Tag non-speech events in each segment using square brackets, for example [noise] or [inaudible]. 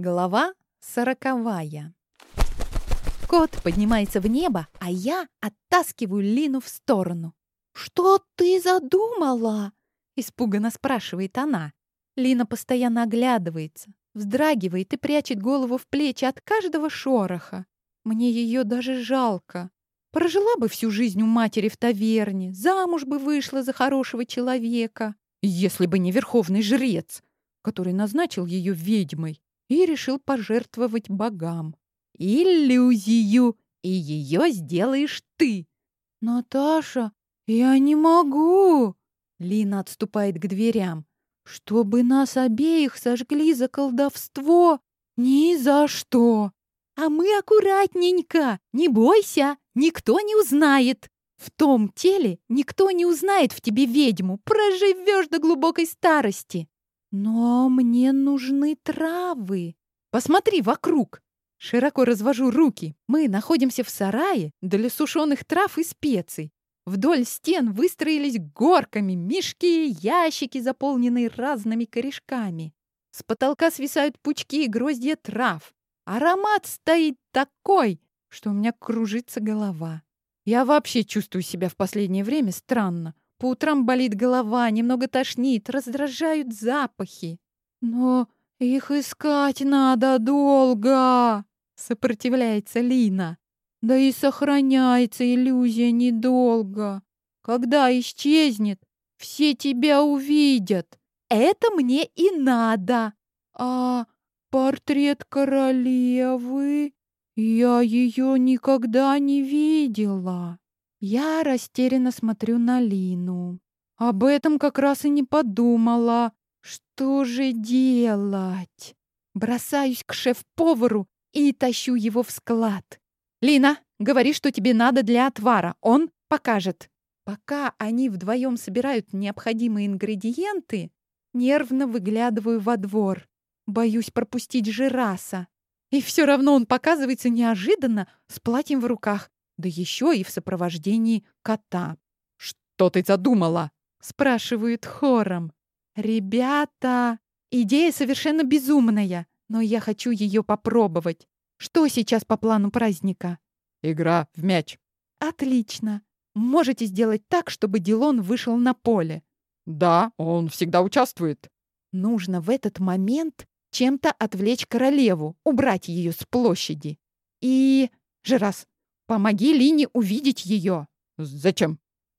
Глава сороковая. Кот поднимается в небо, а я оттаскиваю Лину в сторону. «Что ты задумала?» — испуганно спрашивает она. Лина постоянно оглядывается, вздрагивает и прячет голову в плечи от каждого шороха. Мне ее даже жалко. Прожила бы всю жизнь у матери в таверне, замуж бы вышла за хорошего человека, если бы не верховный жрец, который назначил ее ведьмой и решил пожертвовать богам. Иллюзию, и ее сделаешь ты. Наташа, я не могу. Лина отступает к дверям. Чтобы нас обеих сожгли за колдовство? Ни за что. А мы аккуратненько. Не бойся, никто не узнает. В том теле никто не узнает в тебе ведьму. Проживешь до глубокой старости. Но мне нужны травы. Посмотри вокруг. Широко развожу руки. Мы находимся в сарае для сушеных трав и специй. Вдоль стен выстроились горками мешки и ящики, заполненные разными корешками. С потолка свисают пучки и гроздья трав. Аромат стоит такой, что у меня кружится голова. Я вообще чувствую себя в последнее время странно. По утрам болит голова, немного тошнит, раздражают запахи. Но их искать надо долго, сопротивляется Лина. Да и сохраняется иллюзия недолго. Когда исчезнет, все тебя увидят. Это мне и надо. А портрет королевы? Я ее никогда не видела. Я растерянно смотрю на Лину. Об этом как раз и не подумала. Что же делать? Бросаюсь к шеф-повару и тащу его в склад. «Лина, говори, что тебе надо для отвара. Он покажет». Пока они вдвоем собирают необходимые ингредиенты, нервно выглядываю во двор. Боюсь пропустить Жираса. И все равно он показывается неожиданно с платьем в руках да еще и в сопровождении кота. «Что ты задумала?» — спрашивают хором. «Ребята, идея совершенно безумная, но я хочу ее попробовать. Что сейчас по плану праздника?» «Игра в мяч». «Отлично. Можете сделать так, чтобы Дилон вышел на поле?» «Да, он всегда участвует». «Нужно в этот момент чем-то отвлечь королеву, убрать ее с площади. И... Жерас, Помоги Лине увидеть ее. Зачем?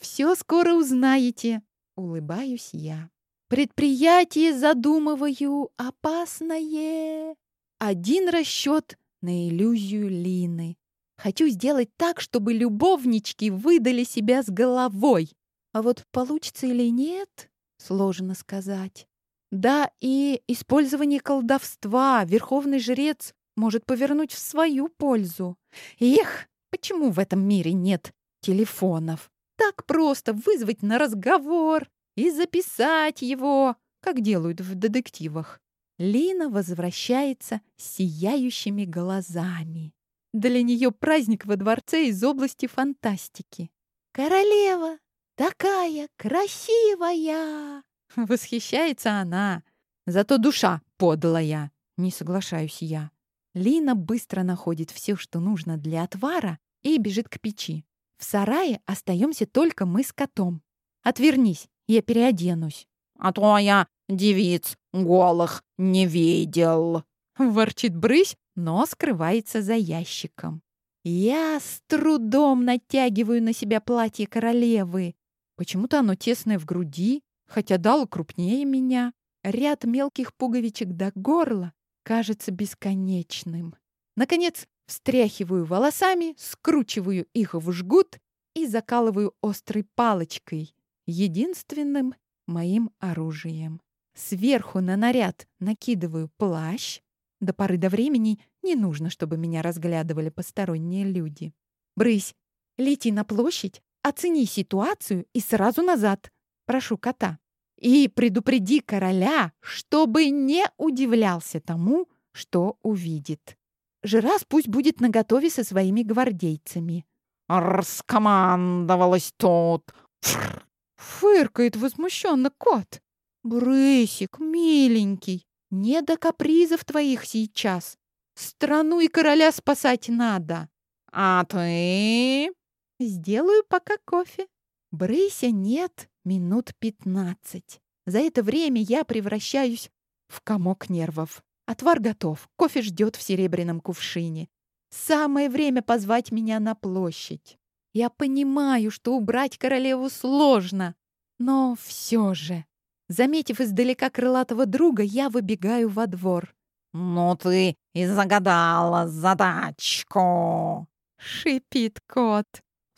Все скоро узнаете. Улыбаюсь я. Предприятие задумываю опасное. Один расчет на иллюзию Лины. Хочу сделать так, чтобы любовнички выдали себя с головой. А вот получится или нет, сложно сказать. Да, и использование колдовства верховный жрец может повернуть в свою пользу. Эх, Почему в этом мире нет телефонов? Так просто вызвать на разговор и записать его, как делают в детективах. Лина возвращается с сияющими глазами. Для нее праздник во дворце из области фантастики. «Королева! Такая красивая!» Восхищается она. Зато душа подлая. Не соглашаюсь я. Лина быстро находит все, что нужно для отвара, и бежит к печи. В сарае остаемся только мы с котом. Отвернись, я переоденусь. А то я девиц голых не видел. Ворчит брысь, но скрывается за ящиком. Я с трудом натягиваю на себя платье королевы. Почему-то оно тесное в груди, хотя дало крупнее меня. Ряд мелких пуговичек до горла кажется бесконечным. Наконец, встряхиваю волосами, скручиваю их в жгут и закалываю острой палочкой, единственным моим оружием. Сверху на наряд накидываю плащ. До поры до времени не нужно, чтобы меня разглядывали посторонние люди. «Брысь, лети на площадь, оцени ситуацию и сразу назад. Прошу кота. И предупреди короля, чтобы не удивлялся тому, что увидит. Жирас пусть будет наготове со своими гвардейцами. «Раскомандовалась тут!» Фыркает возмущенно кот. «Брысик, миленький, Не до капризов твоих сейчас. Страну и короля спасать надо. А ты? Сделаю пока кофе. Брыся нет минут пятнадцать. За это время я превращаюсь в комок нервов. Отвар готов, кофе ждет в серебряном кувшине. Самое время позвать меня на площадь. Я понимаю, что убрать королеву сложно, но все же. Заметив издалека крылатого друга, я выбегаю во двор. «Ну ты и загадала задачку!» — шипит кот.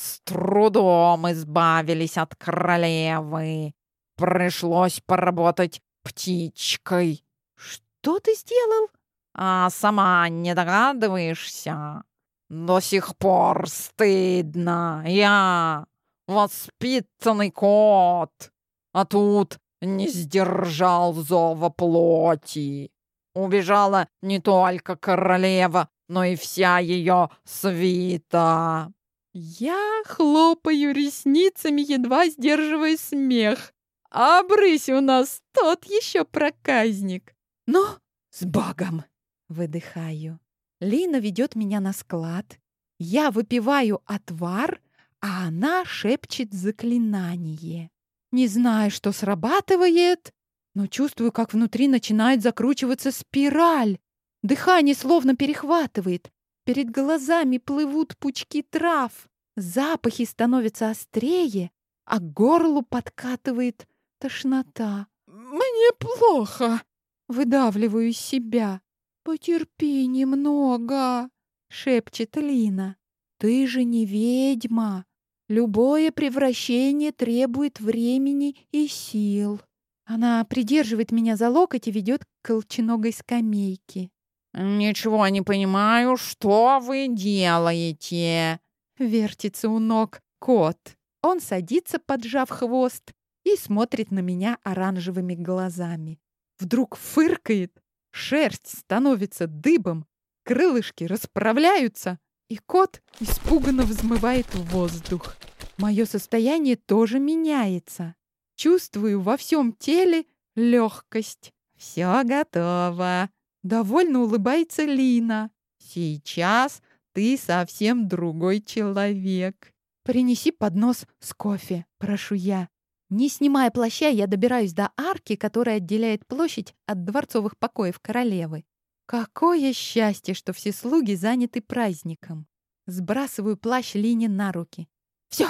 «С трудом избавились от королевы. Пришлось поработать птичкой». «Что ты сделал?» «А сама не догадываешься? До сих пор стыдно. Я воспитанный кот, а тут не сдержал зова плоти. Убежала не только королева, но и вся ее свита». Я хлопаю ресницами, едва сдерживая смех. А брысь у нас тот еще проказник. Но «Ну, с Богом! Выдыхаю. Лина ведет меня на склад. Я выпиваю отвар, а она шепчет заклинание. Не знаю, что срабатывает, но чувствую, как внутри начинает закручиваться спираль. Дыхание словно перехватывает. Перед глазами плывут пучки трав. Запахи становятся острее, а к горлу подкатывает тошнота. «Мне плохо!» Выдавливаю из себя. «Потерпи немного!» — шепчет Лина. «Ты же не ведьма! Любое превращение требует времени и сил!» Она придерживает меня за локоть и ведет к колченогой скамейке. «Ничего не понимаю, что вы делаете?» Вертится у ног кот. Он садится, поджав хвост, и смотрит на меня оранжевыми глазами. Вдруг фыркает, шерсть становится дыбом, крылышки расправляются, и кот испуганно взмывает в воздух. Мое состояние тоже меняется. Чувствую во всем теле легкость. Все готово. Довольно улыбается Лина. Сейчас ты совсем другой человек. Принеси поднос с кофе, прошу я. Не снимая плаща, я добираюсь до арки, которая отделяет площадь от дворцовых покоев королевы. Какое счастье, что все слуги заняты праздником. Сбрасываю плащ Лине на руки. Все,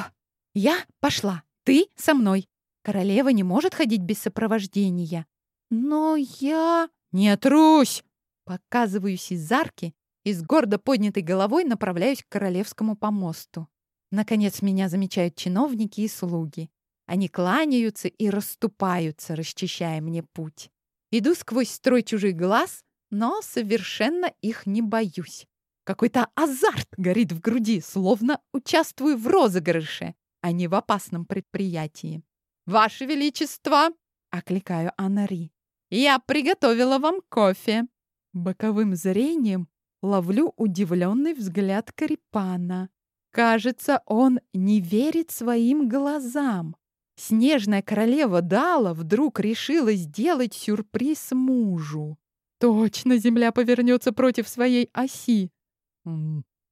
я пошла. Ты со мной. Королева не может ходить без сопровождения. Но я... Не трусь! Показываюсь из арки и с гордо поднятой головой направляюсь к королевскому помосту. Наконец меня замечают чиновники и слуги. Они кланяются и расступаются, расчищая мне путь. Иду сквозь строй чужих глаз, но совершенно их не боюсь. Какой-то азарт горит в груди, словно участвую в розыгрыше, а не в опасном предприятии. «Ваше Величество!» — окликаю Анари. «Я приготовила вам кофе!» Боковым зрением ловлю удивленный взгляд Карипана. Кажется, он не верит своим глазам. Снежная королева Дала вдруг решила сделать сюрприз мужу. Точно земля повернется против своей оси.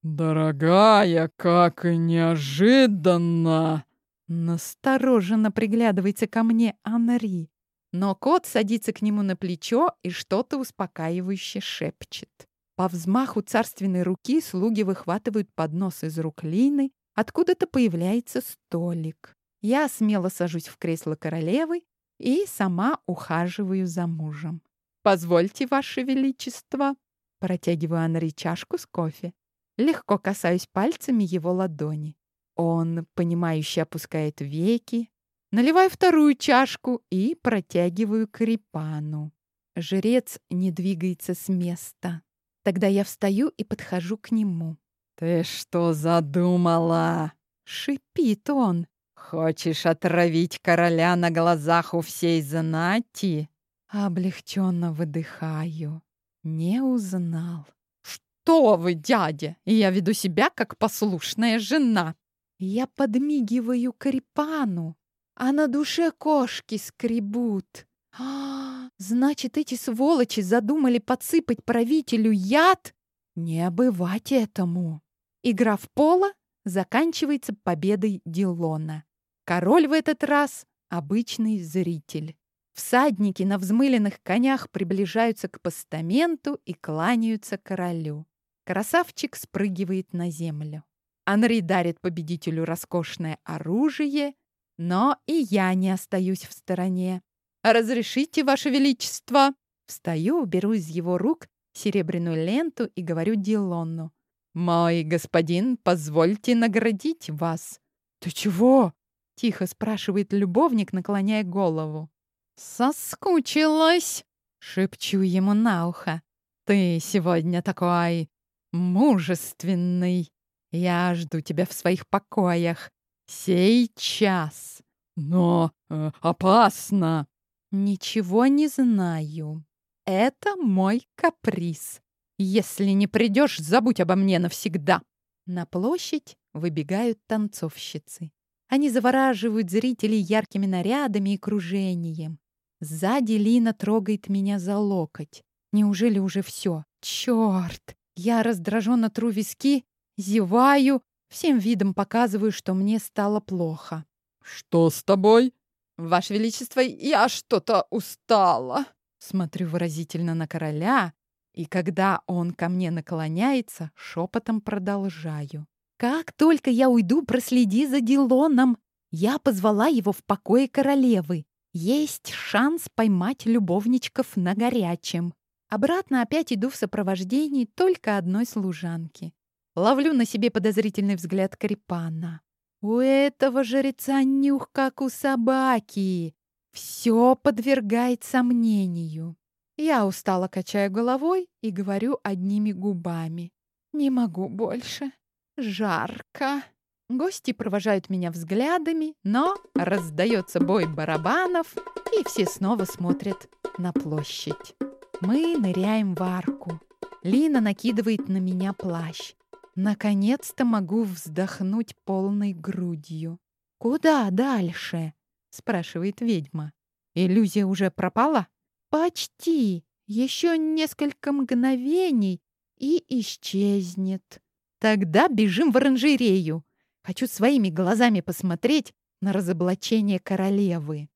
«Дорогая, как неожиданно!» Настороженно приглядывается ко мне Анри. Но кот садится к нему на плечо и что-то успокаивающе шепчет. По взмаху царственной руки слуги выхватывают поднос из рук Лины, откуда-то появляется столик. Я смело сажусь в кресло королевы и сама ухаживаю за мужем. «Позвольте, Ваше Величество!» Протягиваю Анри чашку с кофе. Легко касаюсь пальцами его ладони. Он, понимающе опускает веки. Наливаю вторую чашку и протягиваю к Рипану. Жрец не двигается с места. Тогда я встаю и подхожу к нему. «Ты что задумала?» — шипит он. «Хочешь отравить короля на глазах у всей знати?» Облегченно выдыхаю. Не узнал. «Что вы, дядя? Я веду себя как послушная жена!» Я подмигиваю Карипану, а на душе кошки скребут. А, [gasps] значит, эти сволочи задумали подсыпать правителю яд? Не бывать этому. Игра в поло заканчивается победой Дилона. Король в этот раз — обычный зритель. Всадники на взмыленных конях приближаются к постаменту и кланяются королю. Красавчик спрыгивает на землю. Анри дарит победителю роскошное оружие, но и я не остаюсь в стороне. «Разрешите, Ваше Величество!» Встаю, беру из его рук серебряную ленту и говорю Дилонну. «Мой господин, позвольте наградить вас». «Ты чего?» — тихо спрашивает любовник, наклоняя голову. «Соскучилась!» — шепчу ему на ухо. «Ты сегодня такой мужественный. Я жду тебя в своих покоях. Сейчас. Но э, опасно!» «Ничего не знаю. Это мой каприз. Если не придешь, забудь обо мне навсегда. На площадь выбегают танцовщицы. Они завораживают зрителей яркими нарядами и кружением. Сзади Лина трогает меня за локоть. Неужели уже все? Черт! Я раздраженно тру виски, зеваю, всем видом показываю, что мне стало плохо. «Что с тобой?» «Ваше Величество, я что-то устала!» Смотрю выразительно на короля, и когда он ко мне наклоняется, шепотом продолжаю. «Как только я уйду, проследи за Дилоном!» Я позвала его в покое королевы. Есть шанс поймать любовничков на горячем. Обратно опять иду в сопровождении только одной служанки. Ловлю на себе подозрительный взгляд Карипана. У этого жреца нюх, как у собаки. Все подвергает сомнению. Я устало качаю головой и говорю одними губами. Не могу больше. Жарко. Гости провожают меня взглядами, но раздается бой барабанов, и все снова смотрят на площадь. Мы ныряем в арку. Лина накидывает на меня плащ. Наконец-то могу вздохнуть полной грудью. «Куда дальше?» — спрашивает ведьма. «Иллюзия уже пропала?» Почти. Еще несколько мгновений и исчезнет. Тогда бежим в оранжерею. Хочу своими глазами посмотреть на разоблачение королевы.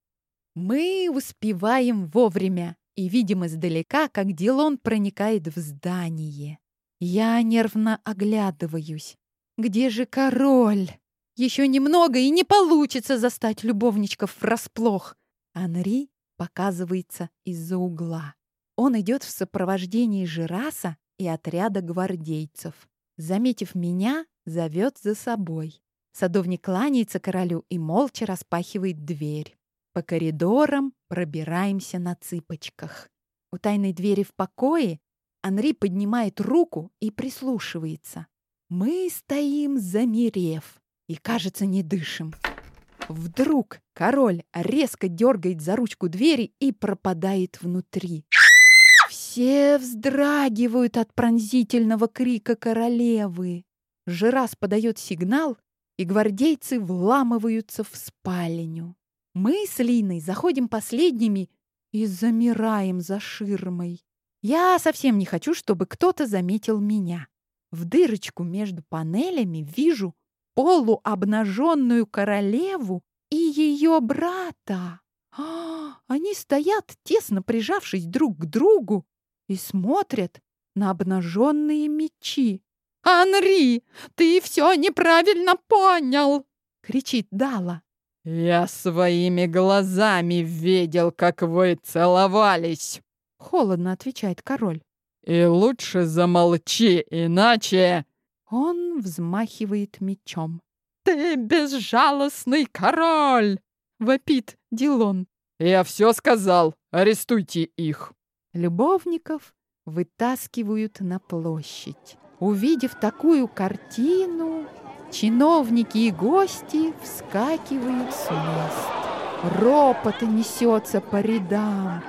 Мы успеваем вовремя и видим издалека, как Дилон проникает в здание. Я нервно оглядываюсь. Где же король? Еще немного, и не получится застать любовничков врасплох. Анри показывается из-за угла. Он идет в сопровождении Жираса и отряда гвардейцев. Заметив меня, зовет за собой. Садовник кланяется королю и молча распахивает дверь. По коридорам пробираемся на цыпочках. У тайной двери в покое Анри поднимает руку и прислушивается. Мы стоим, замерев, и, кажется, не дышим. Вдруг король резко дергает за ручку двери и пропадает внутри. Все вздрагивают от пронзительного крика королевы. Жирас подает сигнал, и гвардейцы вламываются в спальню. Мы с Линой заходим последними и замираем за ширмой. Я совсем не хочу, чтобы кто-то заметил меня. В дырочку между панелями вижу полуобнаженную королеву и ее брата. А, они стоят, тесно прижавшись друг к другу, и смотрят на обнаженные мечи. «Анри, ты все неправильно понял!» — кричит Дала. «Я своими глазами видел, как вы целовались!» — холодно отвечает король. «И лучше замолчи, иначе...» Он взмахивает мечом. «Ты безжалостный король!» — вопит Дилон. «Я все сказал. Арестуйте их!» Любовников вытаскивают на площадь. Увидев такую картину, чиновники и гости вскакивают с мест. Ропот несется по рядам.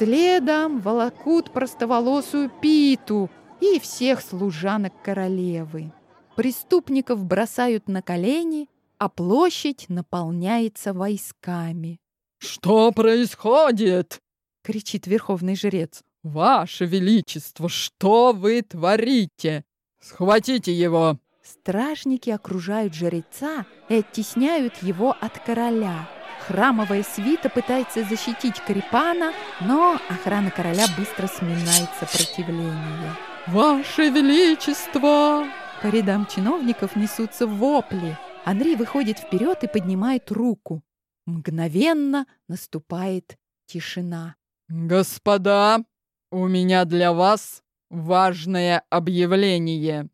Следом волокут простоволосую Питу — и всех служанок королевы. Преступников бросают на колени, а площадь наполняется войсками. «Что происходит?» кричит верховный жрец. «Ваше Величество, что вы творите? Схватите его!» Стражники окружают жреца и оттесняют его от короля. Храмовая свита пытается защитить Карипана, но охрана короля быстро сминает сопротивление. «Ваше Величество!» По рядам чиновников несутся вопли. Андрей выходит вперед и поднимает руку. Мгновенно наступает тишина. «Господа, у меня для вас важное объявление.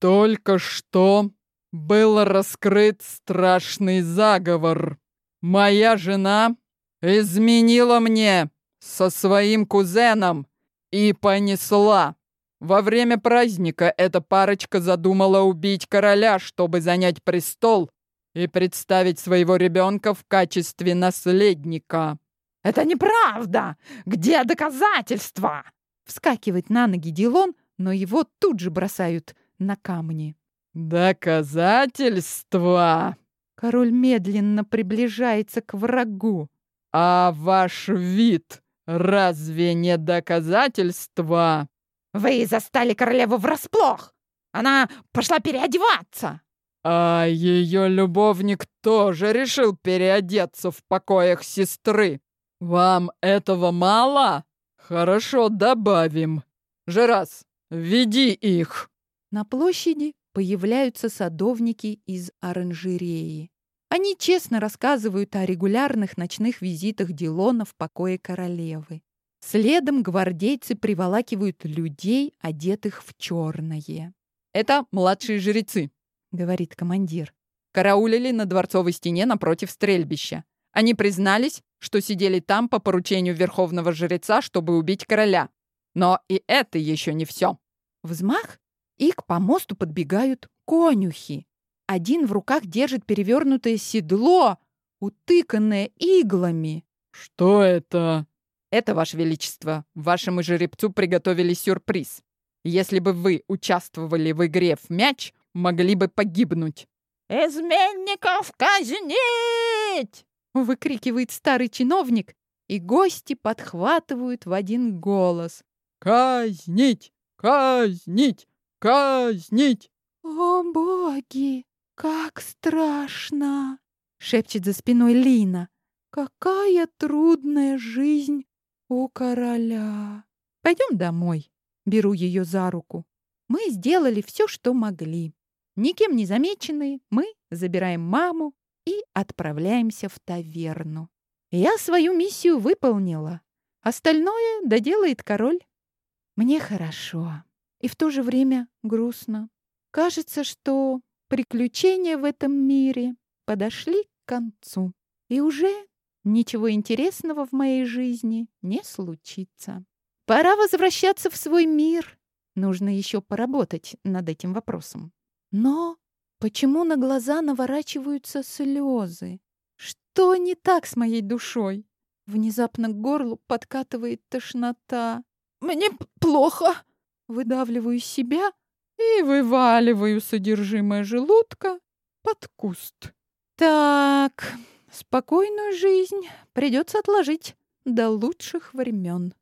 Только что был раскрыт страшный заговор. Моя жена изменила мне со своим кузеном и понесла. Во время праздника эта парочка задумала убить короля, чтобы занять престол и представить своего ребенка в качестве наследника. «Это неправда! Где доказательства?» Вскакивает на ноги Дилон, но его тут же бросают на камни. «Доказательства!» Король медленно приближается к врагу. «А ваш вид разве не доказательство?» «Вы застали королеву врасплох! Она пошла переодеваться!» «А ее любовник тоже решил переодеться в покоях сестры. Вам этого мало? Хорошо, добавим. Жерас, веди их!» На площади появляются садовники из оранжереи. Они честно рассказывают о регулярных ночных визитах Дилона в покое королевы. Следом гвардейцы приволакивают людей, одетых в черное. «Это младшие жрецы», — говорит командир. «Караулили на дворцовой стене напротив стрельбища. Они признались, что сидели там по поручению верховного жреца, чтобы убить короля. Но и это еще не все». Взмах, и к помосту подбегают конюхи. Один в руках держит перевернутое седло, утыканное иглами. «Что это?» «Это, Ваше Величество, вашему жеребцу приготовили сюрприз. Если бы вы участвовали в игре в мяч, могли бы погибнуть». «Изменников казнить!» — выкрикивает старый чиновник, и гости подхватывают в один голос. «Казнить! Казнить! Казнить!» «О, боги! Как страшно!» — шепчет за спиной Лина. «Какая трудная жизнь у короля!» «Пойдем домой!» — беру ее за руку. Мы сделали все, что могли. Никем не замеченные, мы забираем маму и отправляемся в таверну. Я свою миссию выполнила. Остальное доделает король. Мне хорошо. И в то же время грустно. Кажется, что приключения в этом мире подошли к концу. И уже ничего интересного в моей жизни не случится. Пора возвращаться в свой мир. Нужно еще поработать над этим вопросом. Но почему на глаза наворачиваются слезы? Что не так с моей душой? Внезапно к горлу подкатывает тошнота. «Мне плохо!» Выдавливаю себя и вываливаю содержимое желудка под куст. Так, спокойную жизнь придется отложить до лучших времен.